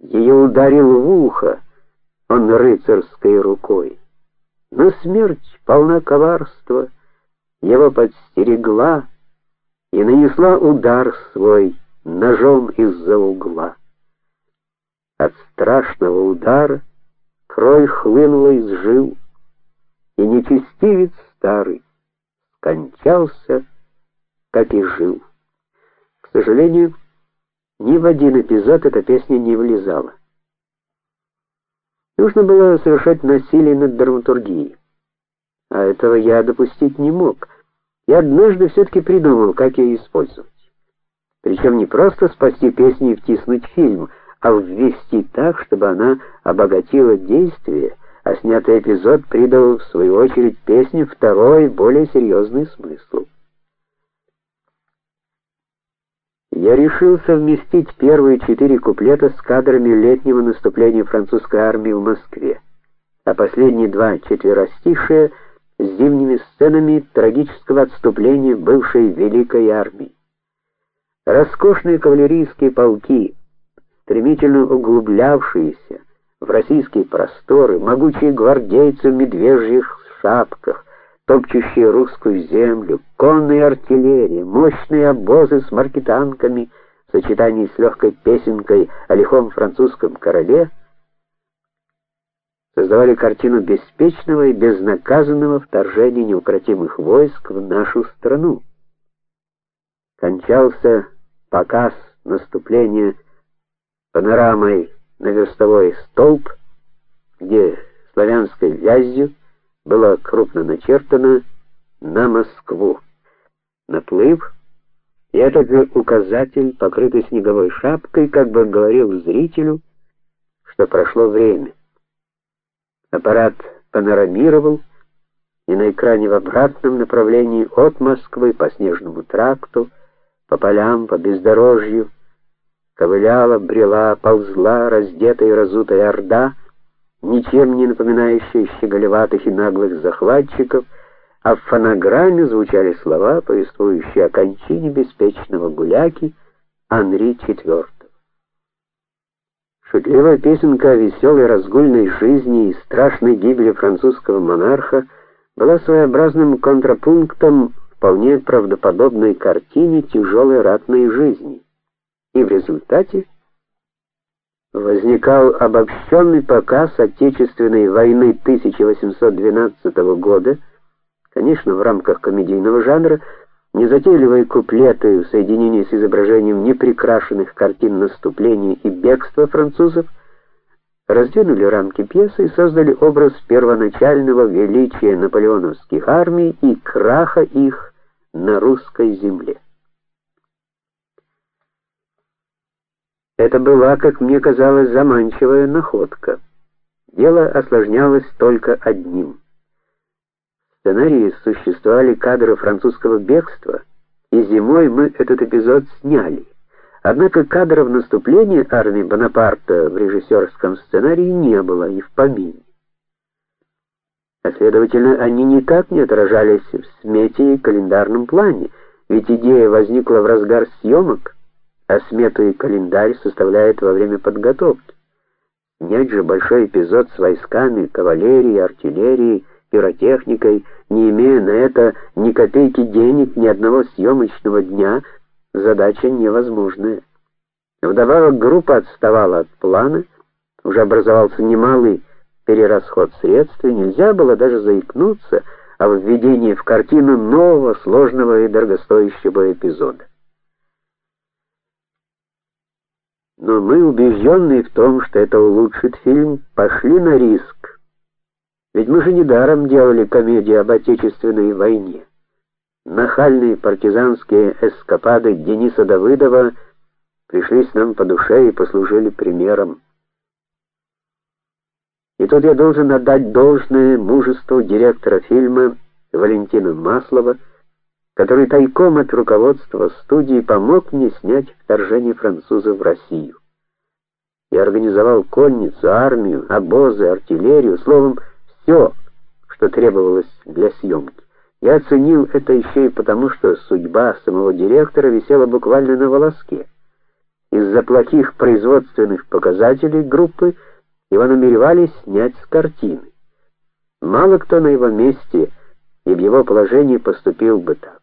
Ее ударил в ухо он рыцарской рукой. Но смерть полна коварства, его подстерегла и нанесла удар свой ножом из-за угла. От страшного удара кровь хлынула из жил, и нечестивец старый скончался, как и жил. К сожалению, ни в один эпизод эта песня не влезала. Нужно было совершать насилие над драматургией. А этого я допустить не мог. Я однажды все таки придумал, как ее использовать. Причем не просто спасти песню и втиснуть фильм, а ввести так, чтобы она обогатила действие, а снятый эпизод придал в свою очередь песне второй, более серьезный смысл. Я решил совместить первые четыре куплета с кадрами летнего наступления французской армии в Москве, а последние два четверостишия с зимними сценами трагического отступления бывшей великой армии. Роскошные кавалерийские полки, стремительно углублявшиеся в российские просторы, могучие гвардейцы в медвежьих шапках, топчущие русскую землю, конная артиллерия, мощные обозы с маркетанками в сочетании с легкой песенкой о лихом французском короле создавали картину беспечного и безнаказанного вторжения неукротимых войск в нашу страну. Кончался показ наступления панорамой на верстовой столб, где славянской вязью было крупно начертано на Москву. Наплыв и этот же указатель, покрытый снеговой шапкой, как бы говорил зрителю, что прошло время. Аппарат панорамировал, и на экране в обратном направлении от Москвы по снежному тракту, по полям, по бездорожью ковыляла, брела, ползла раздетая и разутая орда, ничем не напоминающая щеголеватых и наглых захватчиков, а в фонограмме звучали слова, повествующие о кончине беспечного гуляки Анри IV. Шутливая песенка о веселой разгульной жизни и страшной гибели французского монарха была своеобразным контрапунктом вполне правдоподобной картине тяжелой ратной жизни. И в результате возникал обобщенный показ Отечественной войны 1812 года, конечно, в рамках комедийного жанра, незатейливые куплеты в соединении с изображением неприкрашенных картин наступления и бегства французов раздвинули рамки пьесы и создали образ первоначального величия наполеоновских армий и краха их на русской земле. Это была, как мне казалось, заманчивая находка. Дело осложнялось только одним. В сценарии существовали кадры французского бегства, и зимой мы этот эпизод сняли. Однако кадров наступления армии Бонапарта в режиссерском сценарии не было и в помине. А следовательно, они никак не отражались в смете и календарном плане, ведь идея возникла в разгар съемок а смету и календарь составляет во время подготовки. Снять же большой эпизод с войсками, кавалерией, артиллерией, пиротехникой, не имея на это ни копейки денег, ни одного съемочного дня, задача невозможная. Вдобавок группа отставала от плана, уже образовался немалый перерасход средств, и нельзя было даже заикнуться о введении в картину нового сложного и дорогостоящего эпизода. Но мы, убежденные в том, что это улучшит фильм, пошли на риск. Ведь мы же недаром делали комедию об отечественной войне. Нахальные партизанские эскапады Дениса Давыдова пришлись нам по душе и послужили примером. И тут я должен отдать должное мужеству директора фильма Валентина Маслова, который тайком от руководства студии помог мне снять вторжение французов в Россию. Я организовал конницу, армию, обозы, артиллерию, словом, все, что требовалось для съемки. Я оценил это еще и потому, что судьба самого директора висела буквально на волоске. Из-за плохих производственных показателей группы его намеревались снять с картины. Мало кто на его месте и в его положении поступил бы так.